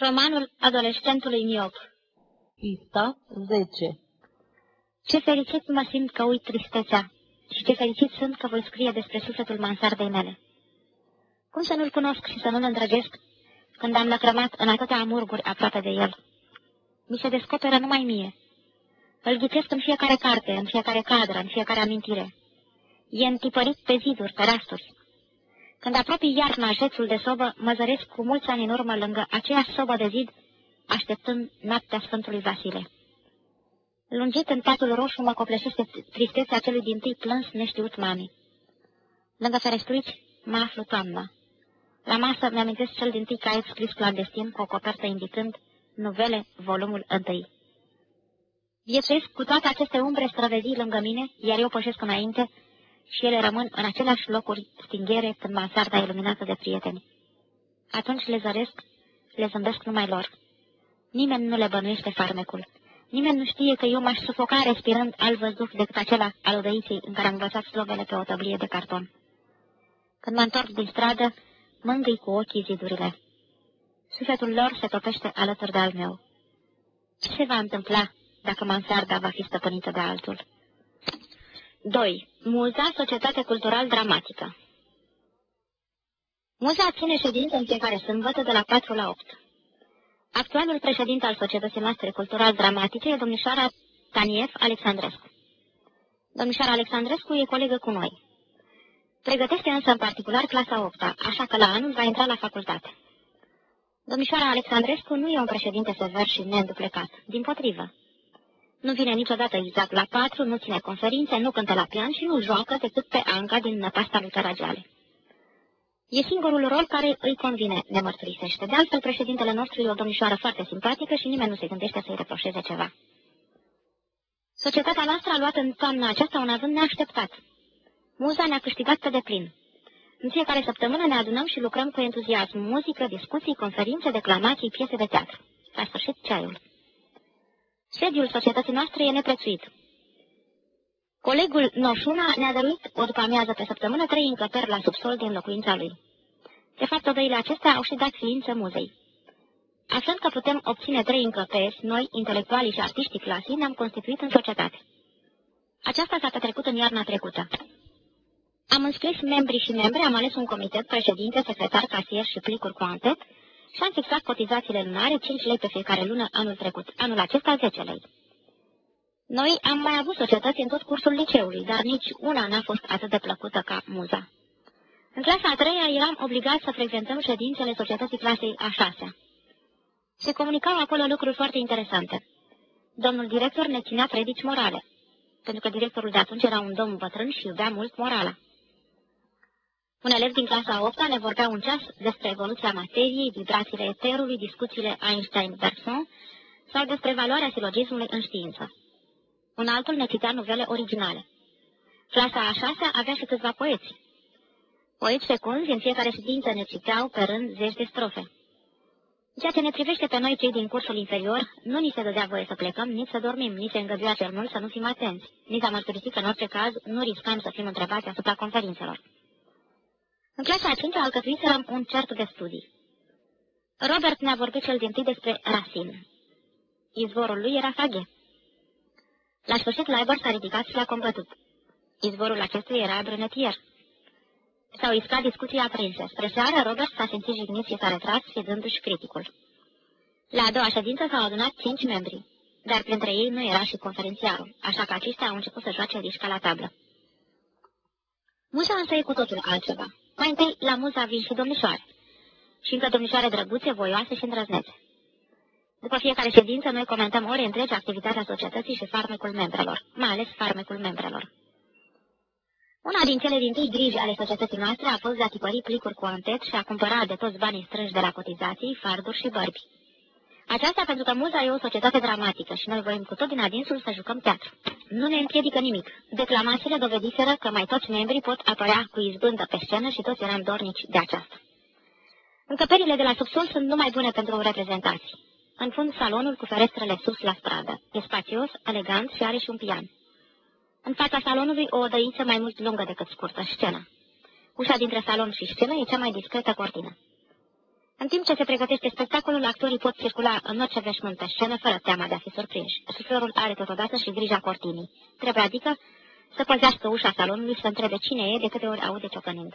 Romanul adolescentului miop Pista 10 Ce fericit mă simt că uit tristețea și ce fericit sunt că voi scrie despre sufletul mansardei mele. Cum să nu-l cunosc și să nu-l îndrăgesc când am lăcrămat în atâtea amurguri aproape de el? Mi se descoperă numai mie. Îl ghicesc în fiecare carte, în fiecare cadră, în fiecare amintire. E întipărit pe ziduri, pe rasturi. Când apropii iarna jețul de sobă, mă zăresc cu mulți ani în urmă lângă aceeași sobă de zid, așteptând noaptea Sfântului Vasile. Lungit în patul roșu mă copleșește tristețea celui din tâi plâns neștiut mami. Lângă ferestruici mă aflu toamna. La masă mi-amintesc cel din tâi caiet scris clandestin cu o copertă indicând Novele, volumul întâi. Viețuiesc cu toate aceste umbre străvezii lângă mine, iar eu pășesc înainte, și ele rămân în aceleași locuri stinghere când mansarda e luminată de prieteni. Atunci le zăresc, le zâmbesc numai lor. Nimeni nu le bănuiește farmecul. Nimeni nu știe că eu m-aș sufoca respirând alt văzduh decât acela al odăiței în care am învățat slovele pe o tăblie de carton. Când mă întorc din stradă, mângâi cu ochii zidurile. Sufletul lor se topește alături de al meu. Ce se va întâmpla dacă mansarda va fi stăpânită de altul? 2. Muza Societate Cultural Dramatică Muza ține ședință în fiecare sâmbătă de la 4 la 8. Actualul președinte al Societății noastre cultural-dramatice e domnișoara Taniev Alexandrescu. Domnișoara Alexandrescu e colegă cu noi. Pregătește însă în particular clasa 8 -a, așa că la anul va intra la facultate. Domnișoara Alexandrescu nu e un președinte sever și neînduplecat, din potrivă. Nu vine niciodată exact la patru, nu ține conferințe, nu cântă la pian și nu joacă decât pe Anca din năpasta lui Caragiale. E singurul rol care îi convine, ne mărturisește. De altfel, președintele nostru e o domnișoară foarte simpatică și nimeni nu se gândește să-i reproșeze ceva. Societatea noastră a luat în toamna aceasta un avânt neașteptat. Muza ne-a câștigat pe deplin. În fiecare săptămână ne adunăm și lucrăm cu entuziasm, muzică, discuții, conferințe, declamații, piese de teatru. La sfârșit, ceaiul. Sediul societății noastre e neprețuit. Colegul Noșuna ne-a dăruit o după amiază pe săptămână trei încăperi la subsol din locuința lui. De fapt, odăile acestea au și dat ființă muzei. Aflând că putem obține trei încăperi, noi, intelectualii și artiștii clasii, ne-am constituit în societate. Aceasta s-a petrecut în iarna trecută. Am înscris membri și membre, am ales un comitet, președinte, secretar, casier și plicuri cu antet și am fixat cotizațiile lunare, 5 lei pe fiecare lună anul trecut, anul acesta 10 lei. Noi am mai avut societăți în tot cursul liceului, dar nici una n-a fost atât de plăcută ca muza. În clasa a treia eram obligați să frecventăm ședințele societății clasei a șasea. Se comunicau acolo lucruri foarte interesante. Domnul director ne ținea predici morale, pentru că directorul de atunci era un domn bătrân și iubea mult morala. Un elev din clasa a 8 ne vorbea un ceas despre evoluția materiei, vibrațiile eterului, discuțiile Einstein-Bergson sau despre valoarea silogismului în știință. Un altul ne citea novele originale. Clasa a șasea avea și câțiva poeți. Poeți fecunzi în fiecare ședință ne citeau pe rând zeci de strofe. Ceea ce ne privește pe noi cei din cursul inferior, nu ni se dădea voie să plecăm, nici să dormim, nici se îngăduia cel mult să nu fim atenți. Ni s-a mărturisit că în orice caz nu riscam să fim întrebați asupra conferințelor. În clasa a cincea alcătuiserăm un cert de studii. Robert ne-a vorbit cel din tâi despre Racine. Izvorul lui era Faghe. La sfârșit, Laibor s-a ridicat și l-a combătut. Izvorul acestuia era Brunetier. S-au iscat discuții aprinse. Spre seară, Robert s-a simțit jignit și s-a retras, fizându-și criticul. La a doua ședință s-au adunat cinci membri, dar printre ei nu era și conferențiarul, așa că aceștia au început să joace risca la tablă. Musa însă e cu totul altceva. Mai întâi, la muza vin și domnișoare. Și încă domnișoare drăguțe, voioase și îndrăznețe. După fiecare ședință, noi comentăm ori întregi activitatea societății și farmecul membrelor, mai ales farmecul membrelor. Una din cele din tâi griji ale societății noastre a fost de a tipări plicuri cu antet și a cumpăra de toți banii strânși de la cotizații, farduri și bărbi. Aceasta pentru că muza e o societate dramatică și noi voim cu tot din adinsul să jucăm teatru. Nu ne împiedică nimic. Declamațiile dovediseră că mai toți membrii pot apărea cu izbândă pe scenă și toți eram dornici de aceasta. Încăperile de la subsol sunt numai bune pentru reprezentații. În fund, salonul cu ferestrele sus la stradă. E spațios, elegant și are și un pian. În fața salonului o odăiță mai mult lungă decât scurtă, scenă. Ușa dintre salon și scenă e cea mai discretă cortină. În timp ce se pregătește spectacolul, actorii pot circula în orice veșmânt pe scenă, fără teama de a fi surprinși. Suflorul are totodată și grija cortinii. Trebuie adică să păzească ușa salonului, să întrebe cine e, de câte ori aude ciocănind.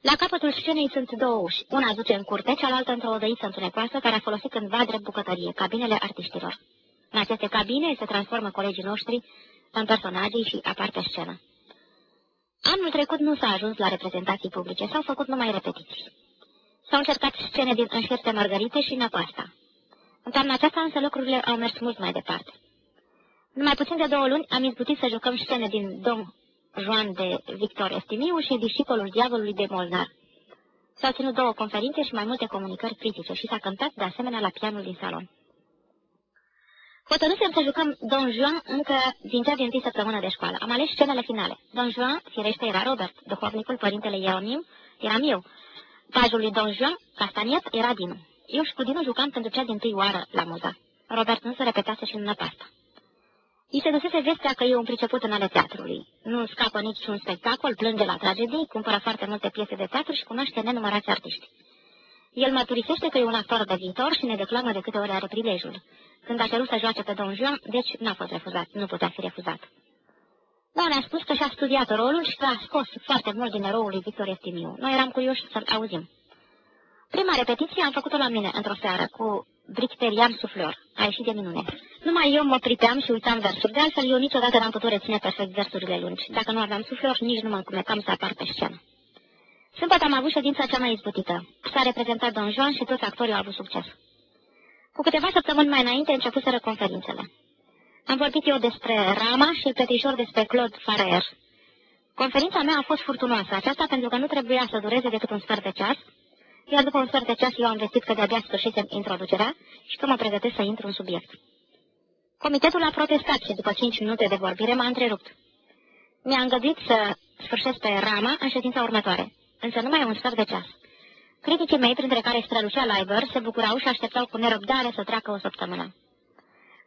La capătul scenei sunt două uși. Una duce în curte, cealaltă într-o odăiță întunecoasă, care a folosit cândva drept bucătărie, cabinele artiștilor. În aceste cabine se transformă colegii noștri în personaje și apar pe scenă. Anul trecut nu s-a ajuns la reprezentații publice, s-au făcut numai repetiții. S-au încercat scene din Înșirte Margarite și Năpasta. În toamna aceasta însă lucrurile au mers mult mai departe. În mai puțin de două luni am izbutit să jucăm scene din Dom Joan de Victor Estimiu și Discipolul Diavolului de Molnar. S-au ținut două conferințe și mai multe comunicări critice și s-a cântat de asemenea la pianul din salon. Hotărâsem să jucăm Don Juan încă din cea din tâi săptămână de școală. Am ales scenele finale. Don Juan, firește, era Robert, duhovnicul părintele Ieronim, eram eu. Pajul lui Don Juan, Castaniet, era Dinu. Eu și cu Dinu jucam pentru cea din tâi oară la muza. Robert nu se repetase și în năpasta. I se dusese vestea că e un priceput în ale teatrului. Nu scapă niciun spectacol, plânge la tragedii, cumpără foarte multe piese de teatru și cunoaște nenumărați artiști. El mărturisește că e un actor de viitor și ne declamă de câte ori are prilejul. Când a cerut să joace pe Don Juan, deci n-a fost refuzat, nu putea fi refuzat. Dar ne-a spus că și-a studiat rolul și că a scos foarte mult din eroul lui Victor Estimiu. Noi eram curioși să-l auzim. Prima repetiție am făcut-o la mine într-o seară cu Bricterian Suflor. A ieșit de minune. Numai eu mă pripeam și uitam versuri. De altfel, eu niciodată n-am putut reține perfect versurile lungi. Dacă nu aveam suflor, nici nu mă încumecam să apar pe scenă. Sâmbătă am avut ședința cea mai izbutită. S-a reprezentat Don Juan și toți actorii au avut succes. Cu câteva săptămâni mai înainte începuseră conferințele. Am vorbit eu despre Rama și Petrișor despre Claude Farrer. Conferința mea a fost furtunoasă, aceasta pentru că nu trebuia să dureze decât un sfert de ceas, iar după un sfert de ceas eu am vestit că de-abia sfârșisem introducerea și că mă pregătesc să intru în subiect. Comitetul a protestat și după cinci minute de vorbire m-a întrerupt. Mi-a îngăduit să sfârșesc pe Rama în ședința următoare, însă numai un sfert de ceas. Criticii mei, printre care strălucea Leiber, se bucurau și așteptau cu nerăbdare să treacă o săptămână.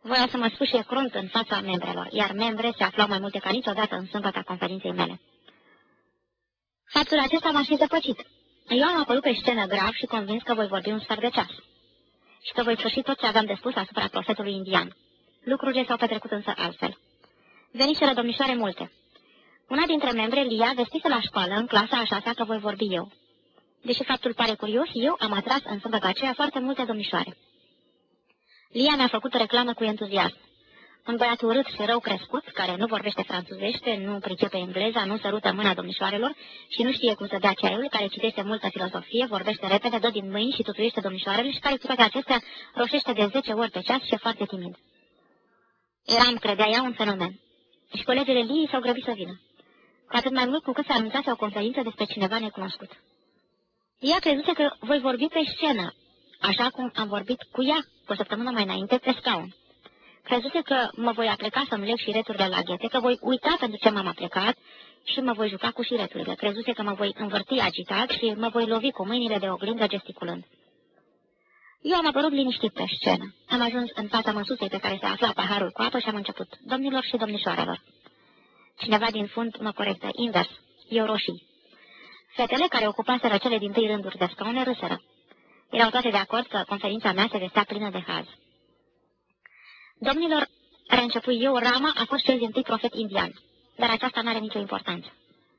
Voiau să mă sfâșie crunt în fața membrelor, iar membre se aflau mai multe ca niciodată în sâmbăta conferinței mele. Faptul acesta m-a și zăpăcit. Eu am apărut pe scenă grav și convins că voi vorbi un sfert de ceas și că voi sfârși tot ce aveam de spus asupra profetului indian. Lucrurile s-au petrecut însă altfel. Veniseră domnișoare multe. Una dintre membre, Lia, vestise la școală, în clasa a șasea, că voi vorbi eu. Deși faptul pare curios, eu am atras în sâmbătă aceea foarte multe domnișoare. Lia mi-a făcut o reclamă cu entuziasm. Un băiat urât și rău crescut, care nu vorbește franțuzește, nu pricepe engleza, nu sărută mâna domnișoarelor și nu știe cum să dea ceaiul, care citește multă filozofie, vorbește repede, dă din mâini și tutuiește domnișoarele și care cu toate acestea roșește de 10 ori pe ceas și e foarte timid. Eram, credea ea, un fenomen. Și colegele Liei s-au grăbit să vină. Cu atât mai mult cu cât se anunțase o conferință despre cineva necunoscut. Ea crezuse că voi vorbi pe scenă, așa cum am vorbit cu ea o săptămână mai înainte pe scaun. Crezuse că mă voi apleca să-mi leg șireturile la ghete, că voi uita pentru ce m-am aplecat și mă voi juca cu șireturile. Crezuse că mă voi învârti agitat și mă voi lovi cu mâinile de oglindă gesticulând. Eu am apărut liniștit pe scenă. Am ajuns în fața măsusei pe care se afla paharul cu apă și am început. Domnilor și domnișoarelor. Cineva din fund mă corectă. Invers. Eu roșii. Fetele care ocupaseră cele din tâi rânduri de scaune râsără. Erau toate de acord că conferința mea se vestea plină de haz. Domnilor, reîncepui eu, Rama a fost cel din tâi profet indian, dar aceasta nu are nicio importanță.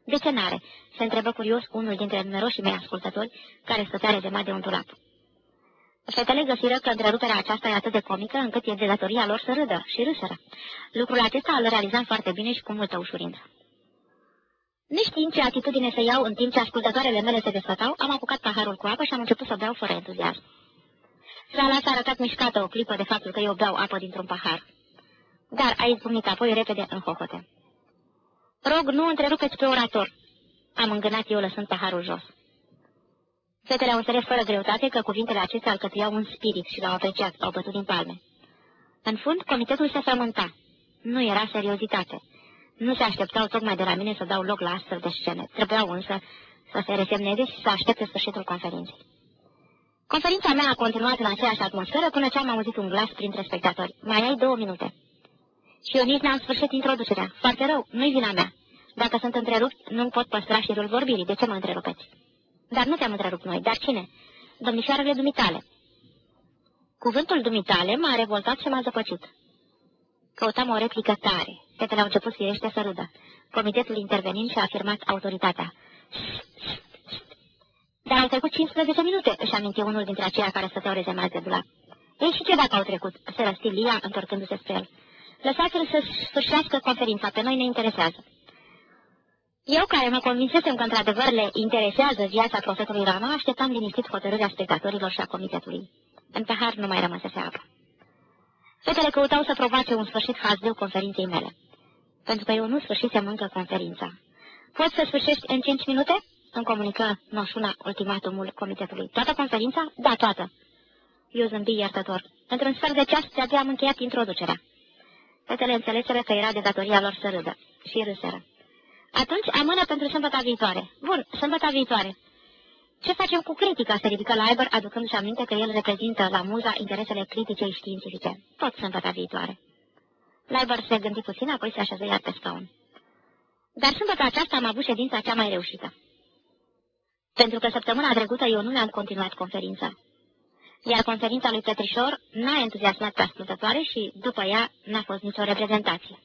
De ce n-are? Se întrebă curios unul dintre numeroșii mei ascultători, care stătea de de un dulap. Fetele găsiră că întreruperea aceasta e atât de comică încât e de datoria lor să râdă și râsără. Lucrul acesta îl realizam foarte bine și cu multă ușurință. Neștiind ce atitudine să iau în timp ce ascultătoarele mele se desfătau, am apucat paharul cu apă și am început să beau fără entuziasm. Sala s-a arătat mișcată o clipă de faptul că eu beau apă dintr-un pahar. Dar a izbucnit apoi repede în hohote. Rog, nu întrerupeți pe orator. Am îngânat eu lăsând paharul jos. Fetele au înțeles fără greutate că cuvintele acestea alcătuiau un spirit și l-au apreciat, au bătut din palme. În fund, comitetul se frământa. Nu era seriozitate. Nu se așteptau tocmai de la mine să dau loc la astfel de scene. Trebuiau însă să se resemneze și să aștepte sfârșitul conferinței. Conferința mea a continuat în aceeași atmosferă până ce am auzit un glas printre spectatori. Mai ai două minute. Și eu nici n-am sfârșit introducerea. Foarte rău, nu-i vina mea. Dacă sunt întrerupt, nu pot păstra șirul vorbirii. De ce mă întrerupeți? Dar nu te-am întrerupt noi. Dar cine? domnișoarele dumitale. Cuvântul dumitale m-a revoltat și m-a zăpăcit. Căutam o replică tare. Fetele au început firește să râdă. Comitetul intervenind și-a afirmat autoritatea. Dar au trecut 15 minute, își aminti unul dintre aceia care stăteau rezemați de dulap. Ei, și ce dacă au trecut? Se răsti Lia, întorcându-se spre el. Lăsați-l să sfârșească conferința, pe noi ne interesează. Eu, care mă convinsesem că într-adevăr le interesează viața profetului Rama, așteptam liniștit hotărârea spectatorilor și a comitetului. În pahar nu mai rămăsese apă. Fetele căutau să provoace un sfârșit hazdeu conferinței mele, pentru că eu nu sfârșisem încă conferința. Poți să sfârșești în cinci minute? Îmi comunică noșuna ultimatumul comitetului. Toată conferința? Da, toată. Eu zâmbi iertător. Într-un sfert de ceas de-abia am încheiat introducerea. Fetele înțeleseră că era de datoria lor să râdă și râseră. Atunci amână pentru sâmbătă viitoare. Bun, sâmbătă viitoare. Ce facem cu critica? Se ridică Leiber, aducându-și aminte că el reprezintă la muza interesele critice științifice. Tot sâmbătă viitoare. Leiber se gândi puțin, apoi se așeză iar pe scaun. Dar sâmbătă aceasta am avut ședința cea mai reușită. Pentru că săptămâna trecută eu nu mi-am continuat conferința. Iar conferința lui Petrișor n-a entuziasmat pe ascultătoare și, după ea, n-a fost nicio reprezentație.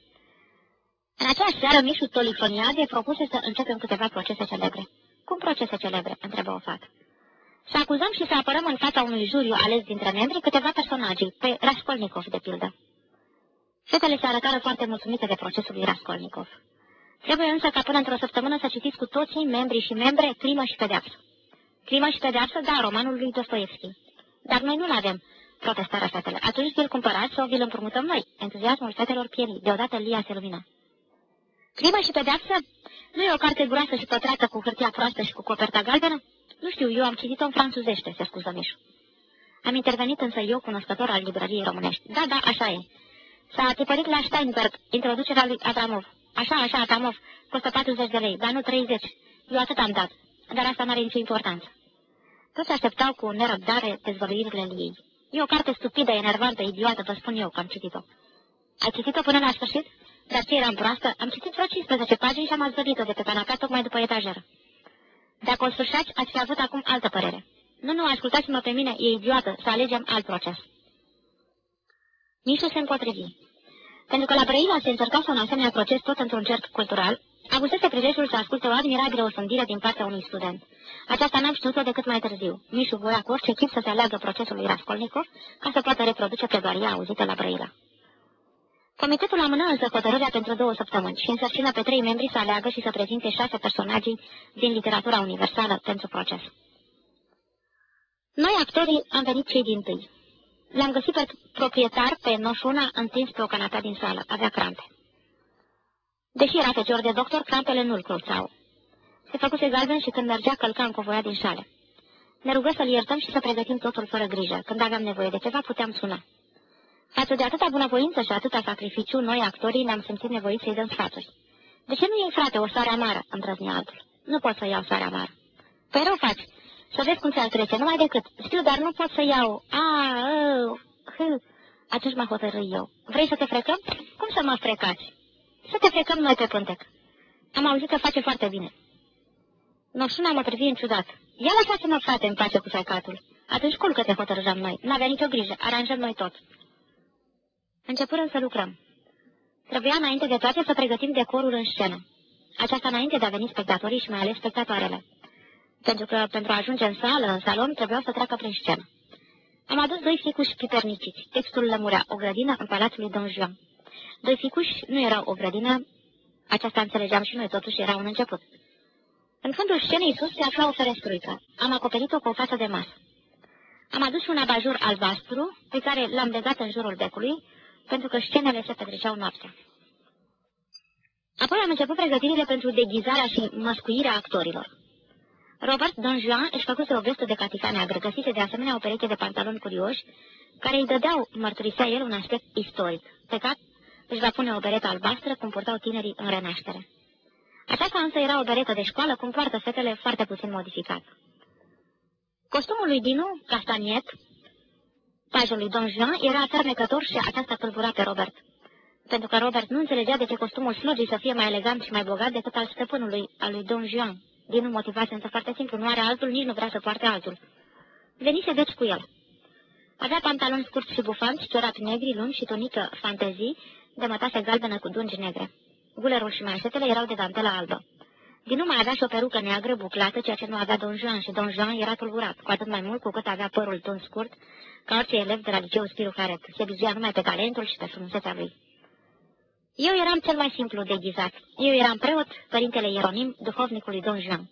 În aceeași seară, Mișu Tolifoniade propuse să începem câteva procese celebre. Cum procese celebre?" întrebă o fată. Să acuzăm și să apărăm în fața unui juriu ales dintre membri câteva personaje, pe Raskolnikov, de pildă. Fetele se arătară foarte mulțumite de procesul lui Raskolnikov. Trebuie însă ca până într-o săptămână să citiți cu toții, membrii și membre, Crimă și Pedeapsă. Crimă și Pedeapsă, da, romanul lui Dostoevski. Dar noi nu-l avem, protestară fetele. Atunci vi-l cumpărați sau vi-l împrumutăm noi. Entuziasmul fetelor pieri. Deodată Lia se lumină. Crimă și pedeapsă? Nu e o carte groasă și pătrată cu hârtia proastă și cu coperta galbenă? Nu știu, eu am citit-o în franțuzește, se scuză Mișu. Am intervenit însă eu, cunoscător al librăriei românești. Da, da, așa e. S-a tipărit la Steinberg, introducerea lui Adamov. Așa, așa, Adamov, costă 40 de lei, dar nu 30. Eu atât am dat, dar asta nu are nicio importanță. Toți așteptau cu nerăbdare dezvăluirile ei. E o carte stupidă, enervantă, idiotă, vă spun eu că am citit-o. Ai citit-o până la sfârșit? Dar ce eram proastă? Am citit vreo 15 pagini și am azvărit-o de pe canapea tocmai după etajeră. Dacă o sfârșați, ați fi avut acum altă părere. Nu, nu, ascultați-mă pe mine, e idiotă, să alegem alt proces. Nici se împotrivi. Pentru că la Brăila se încerca un asemenea proces tot într-un cerc cultural, avusese prilejul să asculte o admirabilă osândire din partea unui student. Aceasta n-am știut-o decât mai târziu. Mișu voia cu orice chip să se aleagă procesul lui Raskolnikov ca să poată reproduce pledoaria auzită la Brăila. Comitetul amână însă hotărârea pentru două săptămâni și însărcină pe trei membri să aleagă și să prezinte șase personaje din literatura universală pentru proces. Noi, actorii, am venit cei din tâi. L-am găsit pe proprietar pe noșuna întins pe o canapea din sală. Avea crampe. Deși era fecior de doctor, crampele nu-l cruțau. Se făcuse galben și când mergea călca în covoia din șale. Ne rugă să-l iertăm și să pregătim totul fără grijă. Când aveam nevoie de ceva, puteam suna. Față de atâta bunăvoință și atâta sacrificiu, noi, actorii, ne-am simțit nevoiți să-i dăm sfaturi. De ce nu iei, frate, o soare amară?" îndrăzni altul. Nu pot să iau soare amară." Păi rău faci. Să vezi cum ți-ar trece, numai decât. Știu, dar nu pot să iau. A, a, h. Atunci mă hotărâi eu. Vrei să te frecăm? Cum să mă frecați? Să te frecăm noi pe pântec. Am auzit că face foarte bine. Noșuna mă privi în ciudat. Ia lăsați-mă, frate, în pace cu frecatul. Atunci culcă-te, hotărâzăm noi. N-avea nicio grijă, aranjăm noi tot. Începurăm să lucrăm. Trebuia înainte de toate să pregătim decorul în scenă. Aceasta înainte de a veni spectatorii și mai ales spectatoarele. Pentru că pentru a ajunge în sală, în salon, trebuiau să treacă prin scenă. Am adus doi ficuși piperniciți. Textul lămurea o grădină în palatul lui Don Juan. Doi ficuși nu erau o grădină, aceasta înțelegeam și noi, totuși era un început. În fundul scenei sus se afla o ferestruică. Am acoperit-o cu o față de masă. Am adus un abajur albastru, pe care l-am legat în jurul becului, pentru că scenele se petreceau noaptea. Apoi am început pregătirile pentru deghizarea și măscuirea actorilor. Robert Don Juan își făcuse o vestă de catifea neagră, găsise de asemenea o pereche de pantaloni curioși, care îi dădeau, mărturisea el, un aspect istoric. Pe cap își va pune o beretă albastră, cum purtau tinerii în renaștere. Aceasta însă era o beretă de școală, cum poartă fetele foarte puțin modificat. Costumul lui Dinu, castaniet, pajul lui Don Juan, era fermecător și aceasta tulbura pe Robert. Pentru că Robert nu înțelegea de ce costumul slugii să fie mai elegant și mai bogat decât al stăpânului, al lui Don Juan. Dinu motivație însă foarte simplu, nu are altul, nici nu vrea să poarte altul. Venise deci cu el. Avea pantaloni scurți și bufanți, ciorapi negri lungi și tunică fantezii de mătase galbenă cu dungi negre. Gulerul și manșetele erau de dantelă albă. Din mai avea și o perucă neagră buclată, ceea ce nu avea Don Juan și Don Juan era tulburat, cu atât mai mult cu cât avea părul tun scurt, ca orice elev de la liceu Spiru Caret. Se bizuia numai pe talentul și pe frumusețea lui. Eu eram cel mai simplu deghizat. Eu eram preot, părintele Ieronim, duhovnicului Don Juan.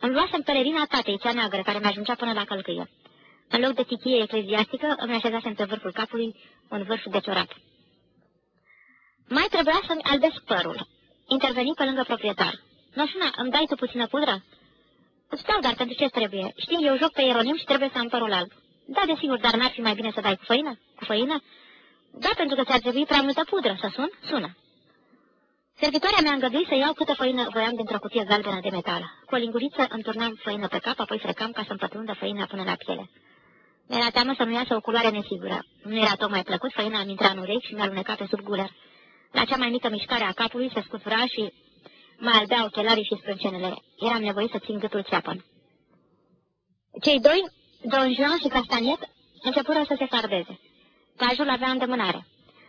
Îmi luasem pelerina tatei, cea neagră, care mi-ajungea până la călcâie. În loc de tichie ecleziastică, îmi așezasem pe vârful capului un vârf de ciorap. Mai trebuia să-mi albesc părul. Interveni pe lângă proprietar. Noșuna, îmi dai tu puțină pudră? Îți dau, dar pentru ce trebuie? Știi, eu joc pe Ieronim și trebuie să am părul alb. Da, desigur, dar n-ar fi mai bine să dai cu făină? Cu făină? Da, pentru că ți-ar trebui prea multă pudră. Să sun? Sună. Servitoarea mi-a îngăduit să iau câtă făină voiam dintr-o cutie galbenă de metal. Cu o linguriță îmi turnam făină pe cap, apoi frecam ca să-mi pătrundă făina până la piele. Mi-era teamă să nu iasă o culoare nesigură. Nu era tocmai plăcut, făina îmi intra în urechi și mi-a alunecat pe sub guler. La cea mai mică mișcare a capului se scutura și mă albea ochelarii și sprâncenele. Eram nevoit să țin gâtul țeapăn. Cei doi, Don Juan și Castaniet, începură să se fardeze. Cajul avea îndemânare.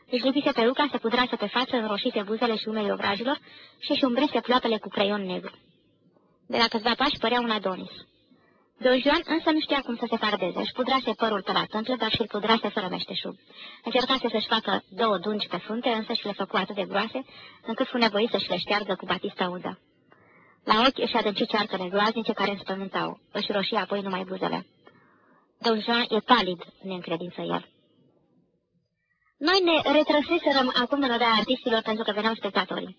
Își lipise peruca, se pudrase pe față, înroșite buzele și umele ovrajilor și își umbrise ploapele cu creion negru. De la câțiva pași părea un Adonis. Don Juan însă nu știa cum să se fardeze. Își pudrase părul pe la tâmplă, dar și-l pudrase fără meșteșug. Încercase să-și facă două dungi pe frunte, însă și le făcu atât de groase, încât fu nevoit să-și le șteargă cu batista udă. La ochi își adânci cearcăle groaznice care înspământau. Își roșii apoi numai buzele. Don Juan e palid, ne încredință el. Noi ne retrăseserăm acum în odaia artistilor pentru că veneau spectatorii.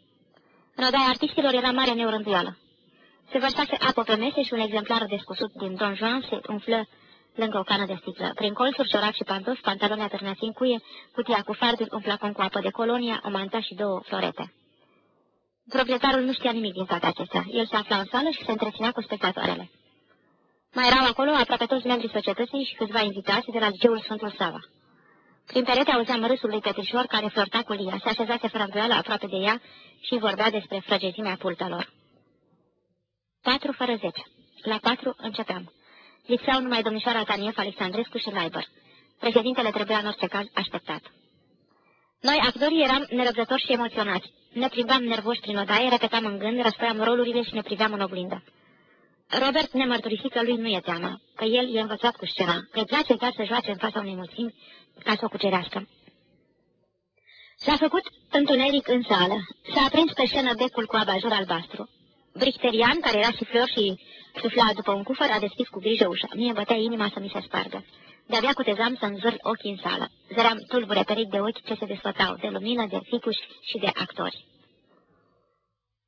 În odaia artistilor era mare neurânduială. Se vărsase apă pe mese și un exemplar descusut din Don Juan se umflă lângă o cană de sticlă. Prin colțuri, ciorapi și pantofi, pantaloni atârnați în cuie, cutia cu farduri, un flacon cu apă de colonia, o manta și două florete. Proprietarul nu știa nimic din toate acestea. El se afla în sală și se întreținea cu spectatoarele. Mai erau acolo aproape toți membrii societății și câțiva invitați de la liceul Sfântul Sava. Prin perete auzeam râsul lui Petrișor care flirta cu Lia, se așezase fără îndoială aproape de ea și vorbea despre frăgețimea pultelor. Patru fără zece. La patru începeam. Lipseau numai domnișoara Tanief Alexandrescu și Laibăr. Președintele trebuia în orice caz așteptat. Noi, actorii, eram nerăbdători și emoționați. Ne plimbam nervoși prin odaie, repetam în gând, răspăiam rolurile și ne priveam în oglindă. Robert ne mărturisi că lui nu e teamă, că el e învățat cu scena, că îi place chiar să joace în fața unei mulțimi ca să o cucerească. S-a făcut întuneric în sală. S-a aprins pe scenă becul cu abajur albastru. Brichterian, care era suflor și sufla după un cufăr, a deschis cu grijă ușa. Mie bătea inima să mi se spargă. De-abia cutezam să înzâr ochii în sală. Zăream tulbure perit de ochi ce se desfătau, de lumină, de ficuși și de actori.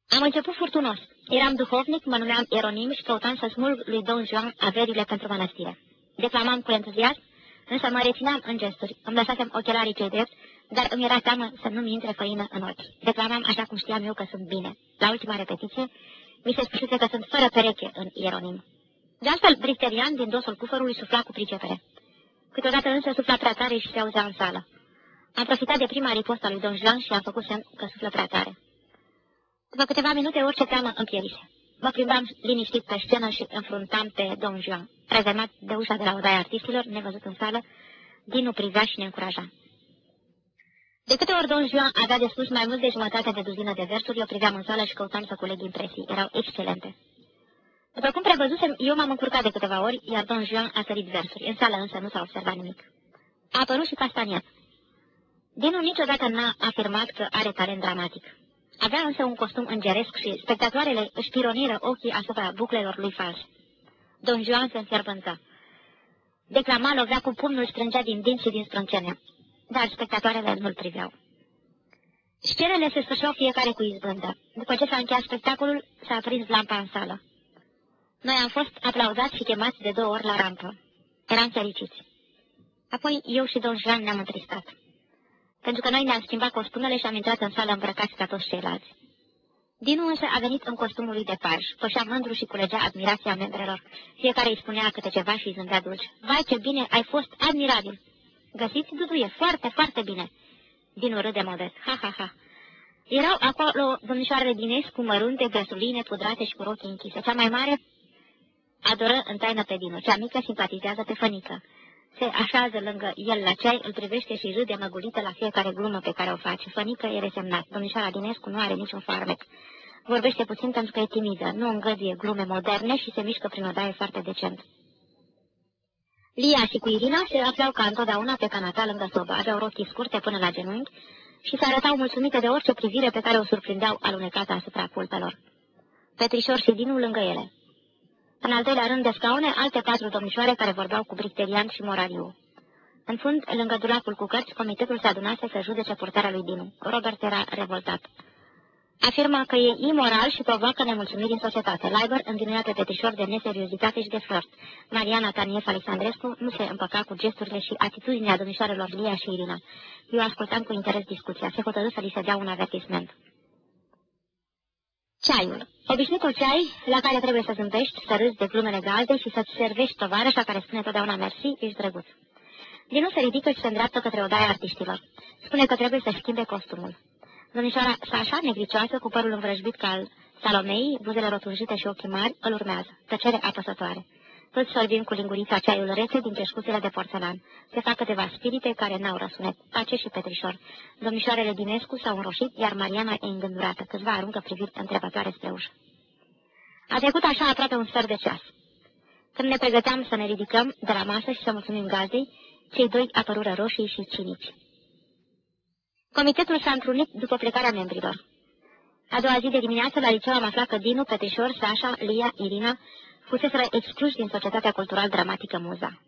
Am început furtunos. Eram duhovnic, mă numeam Eronim și căutam să smulg lui Don Juan averile pentru mănăstire. Declamam cu entuziasm, însă mă rețineam în gesturi. Îmi lăsasem ochelarii cei drept, dar îmi era teamă să nu-mi intre făină în ochi. Declamam așa cum știam eu că sunt bine. La ultima repetiție, mi se spusese că sunt fără pereche în Ieronim. De altfel, Briterian, din dosul cufărului, sufla cu pricepere. Câteodată însă sufla prea tare și se auzea în sală. Am profitat de prima ripostă a lui Don Juan și am făcut semn că suflă prea tare. După câteva minute, orice teamă împierise. Mă plimbam liniștit pe scenă și înfruntam pe Don Juan. Rezemat de ușa de la odaia artistilor, nevăzut în sală, Dinu privea și ne încuraja. De câte ori Don Juan avea de spus mai mult de jumătate de duzină de versuri, eu priveam în sală și căutam să culeg impresii. Erau excelente. După cum prevăzusem, eu m-am încurcat de câteva ori, iar Don Juan a sărit versuri. În sală însă nu s-a observat nimic. A apărut și Castaniat. Dinu niciodată n-a afirmat că are talent dramatic. Avea însă un costum îngeresc și spectatoarele își pironiră ochii asupra buclelor lui fals. Don Juan se înfierbântă. Declama, lovea cu pumnul, strângea din dinți și din sprâncene. Dar spectatoarele nu-l priveau. Scenele se sfârșeau fiecare cu izbândă. După ce s-a încheiat spectacolul, s-a aprins lampa în sală. Noi am fost aplaudați și chemați de două ori la rampă. Eram fericiți. Apoi eu și Don Juan ne-am întristat pentru că noi ne-am schimbat costumele și am intrat în sală îmbrăcați ca toți ceilalți. Dinu însă a venit în costumul lui de parș, pășea mândru și culegea admirația membrelor. Fiecare îi spunea câte ceva și îi zâmbea dulci. Vai, ce bine, ai fost admirabil! Găsiți, Duduie, foarte, foarte bine! Dinu râde modest, ha, ha, ha! Erau acolo domnișoarele Dinescu, mărunte, grăsuline, pudrate și cu rochii închise. Cea mai mare Adoră în taină pe Dinu. Cea mică simpatizează pe fănică. Se așează lângă el la ceai, îl privește și râde măgulită la fiecare glumă pe care o face. Fănică e resemnat. Domnișoara Dinescu nu are niciun farmec. Vorbește puțin pentru că e timidă, nu îngăduie glume moderne și se mișcă prin odaie foarte decent. Lia și cu Irina se aflau ca întotdeauna pe canapea lângă sobă, aveau rochii scurte până la genunchi și se arătau mulțumite de orice privire pe care o surprindeau alunecată asupra pulpelor. Petrișor și Dinu lângă ele. În al doilea rând de scaune, alte patru domnișoare care vorbeau cu Bricterian și Morariu. În fund, lângă dulapul cu cărți, comitetul se adunase să judece purtarea lui Dinu. Robert era revoltat. Afirma că e imoral și provoacă nemulțumiri în societate. Leiber învinuia pe Petrișor de neseriozitate și de flirt. Mariana Tanief Alexandrescu nu se împăca cu gesturile și atitudinea domnișoarelor Lia și Irina. Eu ascultam cu interes discuția. Se hotărâ să li se dea un avertisment. Ceaiul. Obișnuitul ceai la care trebuie să zâmbești, să râzi de glumele galde și să-ți servești tovarășa care spune totdeauna mersi, ești drăguț. Dinu se ridică și se îndreaptă către odaia artiștilor. Spune că trebuie să schimbe costumul. Domnișoara Sașa, negricioasă, cu părul învrăjbit ca al Salomei, buzele rotunjite și ochii mari, îl urmează. Tăcere apăsătoare. Toți sorbim cu lingurița ceaiul rece din ceșcuțele de porțelan. Se fac câteva spirite care n-au răsunet. Pace și Petrișor. Domnișoarele Dinescu s-au înroșit, iar Mariana e îngândurată. Câțiva aruncă priviri întrebătoare spre ușă. A trecut așa aproape un sfert de ceas. Când ne pregăteam să ne ridicăm de la masă și să mulțumim gazdei, cei doi apărură roșii și cinici. Comitetul s-a întrunit după plecarea membrilor. A doua zi de dimineață, la liceu am aflat că Dinu, Petrișor, Sașa, Lia, Irina fuseseră excluși din societatea cultural-dramatică Muza.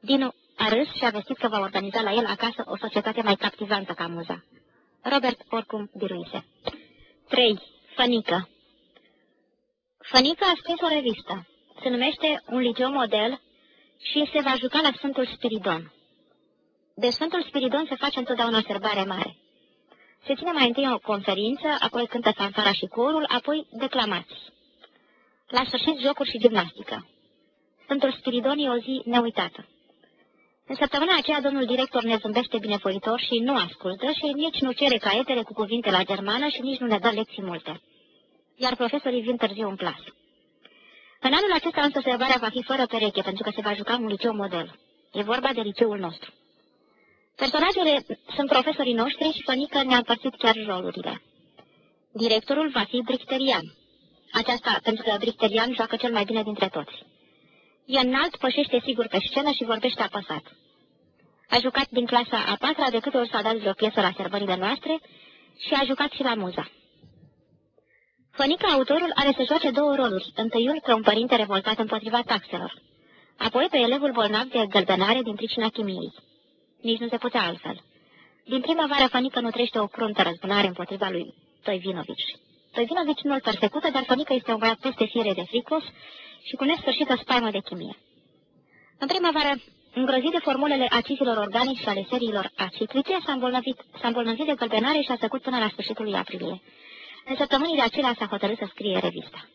Dinu a râs și a vestit că va organiza la el acasă o societate mai captivantă ca Muza. Robert oricum biruise. 3. Fănică Fănică a scris o revistă. Se numește Un liceu model și se va juca la Sfântul Spiridon. De Sfântul Spiridon se face întotdeauna o sărbare mare. Se ține mai întâi o conferință, apoi cântă fanfara și corul, apoi declamații. La sfârșit, jocuri și gimnastică. Sfântul Spiridon e o zi neuitată. În săptămâna aceea, domnul director ne zâmbește binevoitor și nu ascultă și nici nu cere caietele cu cuvinte la germană și nici nu ne dă lecții multe. Iar profesorii vin târziu în clasă. În anul acesta însă sărbarea va fi fără pereche, pentru că se va juca un liceu model. E vorba de liceul nostru. Personajele sunt profesorii noștri și fănică ne-a împărțit chiar rolurile. Directorul va fi Bricterian. Aceasta pentru că Bricterian joacă cel mai bine dintre toți. E înalt, pășește sigur pe scenă și vorbește apăsat. A jucat din clasa a patra de câte ori s-a dat o piesă la sărbările noastre și a jucat și la muza. Fănică, autorul, are să joace două roluri, întâiul pe un părinte revoltat împotriva taxelor, apoi pe elevul bolnav de gălbenare din pricina chimiei. Nici nu se putea altfel. Din primăvară, Fănică nu trește o cruntă răzbunare împotriva lui Toivinovici. Toivinovici nu-l persecută, dar Fănică este un băiat peste fire de fricos și cu nesfârșită spaimă de chimie. În primăvară, îngrozit de formulele acizilor organici și ale seriilor aciclice, s-a îmbolnăvit, îmbolnăvit de gălbenare și a tăcut până la sfârșitul lui aprilie. În săptămânile acelea s-a hotărât să scrie revista.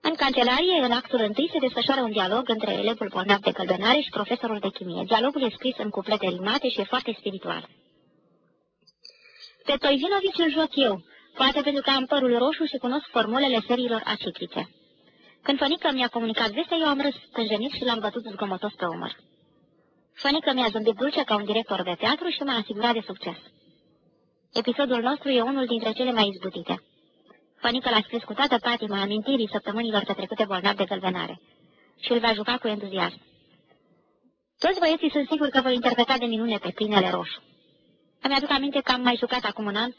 În cancelarie, în actul întâi, se desfășoară un dialog între elevul bolnav de călbenare și profesorul de chimie. Dialogul e scris în cuplete rimate și e foarte spiritual. Pe Toivinovici îl joc eu, poate pentru că am părul roșu și cunosc formulele seriilor aciclice. Când Fănică mi-a comunicat vestea, eu am râs stânjenit și l-am bătut zgomotos pe umăr. Fănică mi-a zâmbit dulce ca un director de teatru și m-a asigurat de succes. Episodul nostru e unul dintre cele mai izbutite. Fănică l-a scris cu toată patima amintirii săptămânilor petrecute bolnav de gălbenare și îl va juca cu entuziasm. Toți băieții sunt siguri că vor interpreta de minune pe plinele roșu. Îmi aduc aminte că am mai jucat acum un an,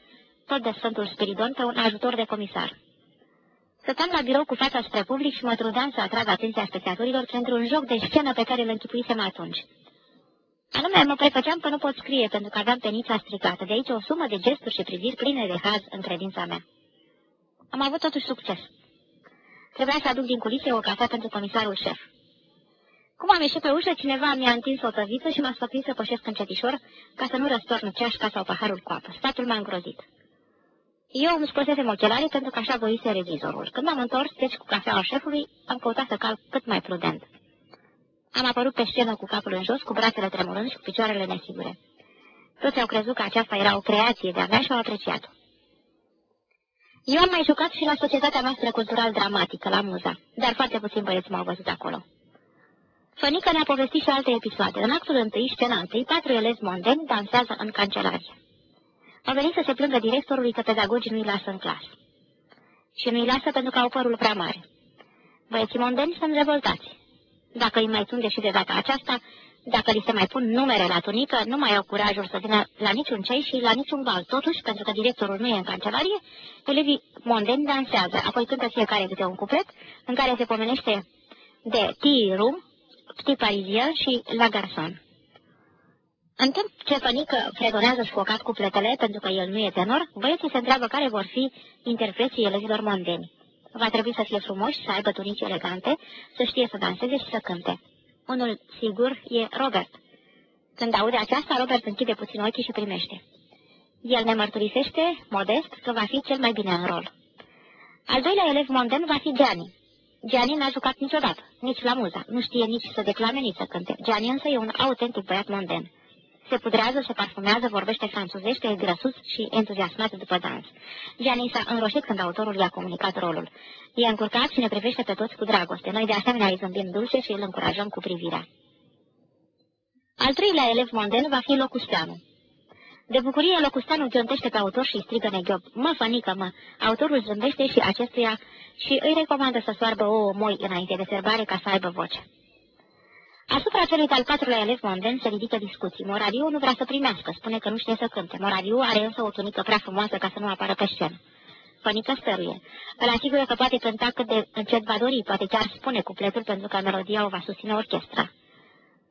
tot de Sfântul Spiridon, pe un ajutor de comisar. Stăteam la birou cu fața spre public și mă trudeam să atrag atenția spectatorilor pentru un joc de scenă pe care îl închipuisem atunci. Anume, mă prefăceam că nu pot scrie pentru că aveam penița stricată, de aici o sumă de gesturi și priviri pline de haz în credința mea. Am avut totuși succes. Trebuia să aduc din culise o cafea pentru comisarul șef. Cum am ieșit pe ușă, cineva mi-a întins o tăviță și m-a sfătuit să pășesc încetișor ca să nu răstorn ceașca sau paharul cu apă. Statul m-a îngrozit. Eu îmi scosesem ochelarii pentru că așa voise regizorul. Când m-am întors, deci cu cafeaua șefului, am căutat să calc cât mai prudent. Am apărut pe scenă cu capul în jos, cu brațele tremurând și cu picioarele nesigure. Toți au crezut că aceasta era o creație de-a mea și au apreciat-o. Eu am mai jucat și la societatea noastră cultural-dramatică, la Muza, dar foarte puțin băieți m-au văzut acolo. Fănică ne-a povestit și alte episoade. În actul întâi, scena întâi, patru elevi mondeni dansează în cancelarie. Au venit să se plângă directorului că pedagogii nu-i lasă în clasă. Și nu-i lasă pentru că au părul prea mare. Băieții mondeni sunt revoltați. Dacă îi mai tunde și de data aceasta, dacă li se mai pun numere la tunică, nu mai au curajul să vină la niciun cei și la niciun bal. Totuși, pentru că directorul nu e în cancelarie, elevii mondeni dansează, apoi cântă fiecare câte un cuplet în care se pomenește de tea room, petit parisien și la garçon. În timp ce pănică fredonează sfocat cupletele, pentru că el nu e tenor, băieții se întreabă care vor fi interpreții elevilor mondeni. Va trebui să fie frumoși, să aibă tunici elegante, să știe să danseze și să cânte. Unul sigur e Robert. Când aude aceasta, Robert închide puțin ochii și primește. El ne mărturisește, modest, că va fi cel mai bine în rol. Al doilea elev monden va fi Gianni. Gianni n-a jucat niciodată, nici la muza, nu știe nici să declame, nici să cânte. Gianni însă e un autentic băiat monden. Se pudrează, se parfumează, vorbește franțuzește, e grăsus și entuziasmat după dans. Gianni s-a înroșit când autorul i-a comunicat rolul. E încurcat și ne privește pe toți cu dragoste. Noi de asemenea îi zâmbim dulce și îl încurajăm cu privirea. Al treilea elev monden va fi Locusteanu. De bucurie, Locusteanu ționtește pe autor și strigă neghiob. Mă, fănică, mă! Autorul zâmbește și acestuia și îi recomandă să soarbă o moi înainte de serbare ca să aibă voce. Asupra celui al patrulea elev monden se ridică discuții. Morariu nu vrea să primească, spune că nu știe să cânte. Morariu are însă o tunică prea frumoasă ca să nu apară pe scenă. Pănică stăruie. Îl asigură că poate cânta cât de încet va dori, poate chiar spune cupletul pentru că melodia o va susține orchestra.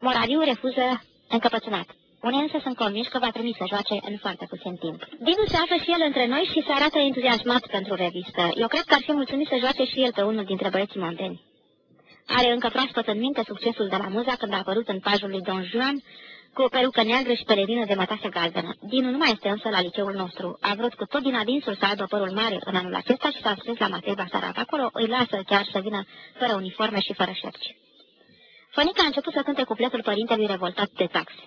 Morariu refuză încăpățânat. Unii însă sunt convinși că va trebui să joace în foarte puțin timp. Dinu se află și el între noi și se arată entuziasmat pentru revistă. Eu cred că ar fi mulțumit să joace și el pe unul dintre băieții mondeni. Are încă proaspăt în minte succesul de la Muza când a apărut în pajul lui Don Juan cu o perucă neagră și pelerină de mătase galbenă. Dinu nu mai este însă la liceul nostru. A vrut cu tot din adinsul să aibă părul mare în anul acesta și s-a strâns la Matei Basarat. Acolo îi lasă chiar să vină fără uniforme și fără șerci. Fănica a început să cânte cupletul părintelui revoltat de taxe.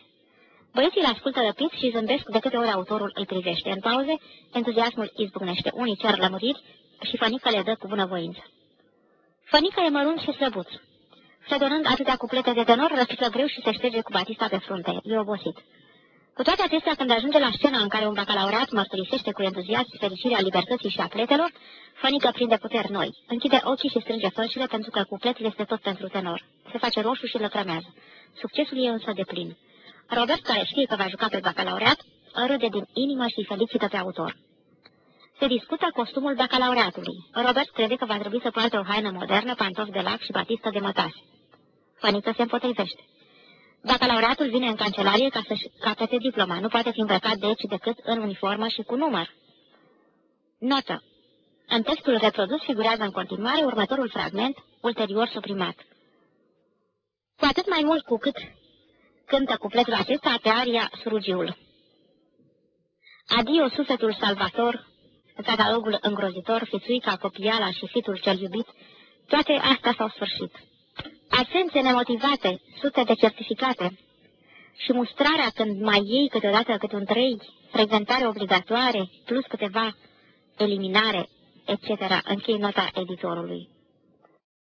Băieții îl ascultă răpiți și zâmbesc de câte ori autorul îi privește. În pauze, entuziasmul izbucnește. Unii cer lămuriri și Fănica le dă cu bunăvoință. Fănică e mărunt și slăbuț. Fredonând atâtea cuplete de tenor, răsuflă greu și se șterge cu batista pe frunte. E obosit. Cu toate acestea, când ajunge la scena în care un bacalaureat mărturisește cu entuziasm fericirea libertății și a pletelor, Fănică prinde puteri noi. Închide ochii și strânge fălcile pentru că cupletul este tot pentru tenor. Se face roșu și lăcrămează. Succesul e însă de plin. Robert, care știe că va juca pe bacalaureat, râde din inimă și felicită pe autor. Se discută costumul bacalaureatului. Robert crede că va trebui să poarte o haină modernă, pantofi de lac și batistă de mătase. Făniță se împotrivește. Bacalaureatul vine în cancelarie ca să-și capete diploma. Nu poate fi îmbrăcat deci decât în uniformă și cu număr. Notă. În textul reprodus figurează în continuare următorul fragment, ulterior suprimat. Cu atât mai mult cu cât cântă cupletul acesta pe aria Surugiul. Adio sufletul salvator, catalogul îngrozitor, fițuica, copiala și fitul cel iubit, toate astea s-au sfârșit. Absențe nemotivate, sute de certificate și mustrarea când mai iei câteodată câte un trei, frecventare obligatoare, plus câteva eliminare, etc. Închei nota editorului.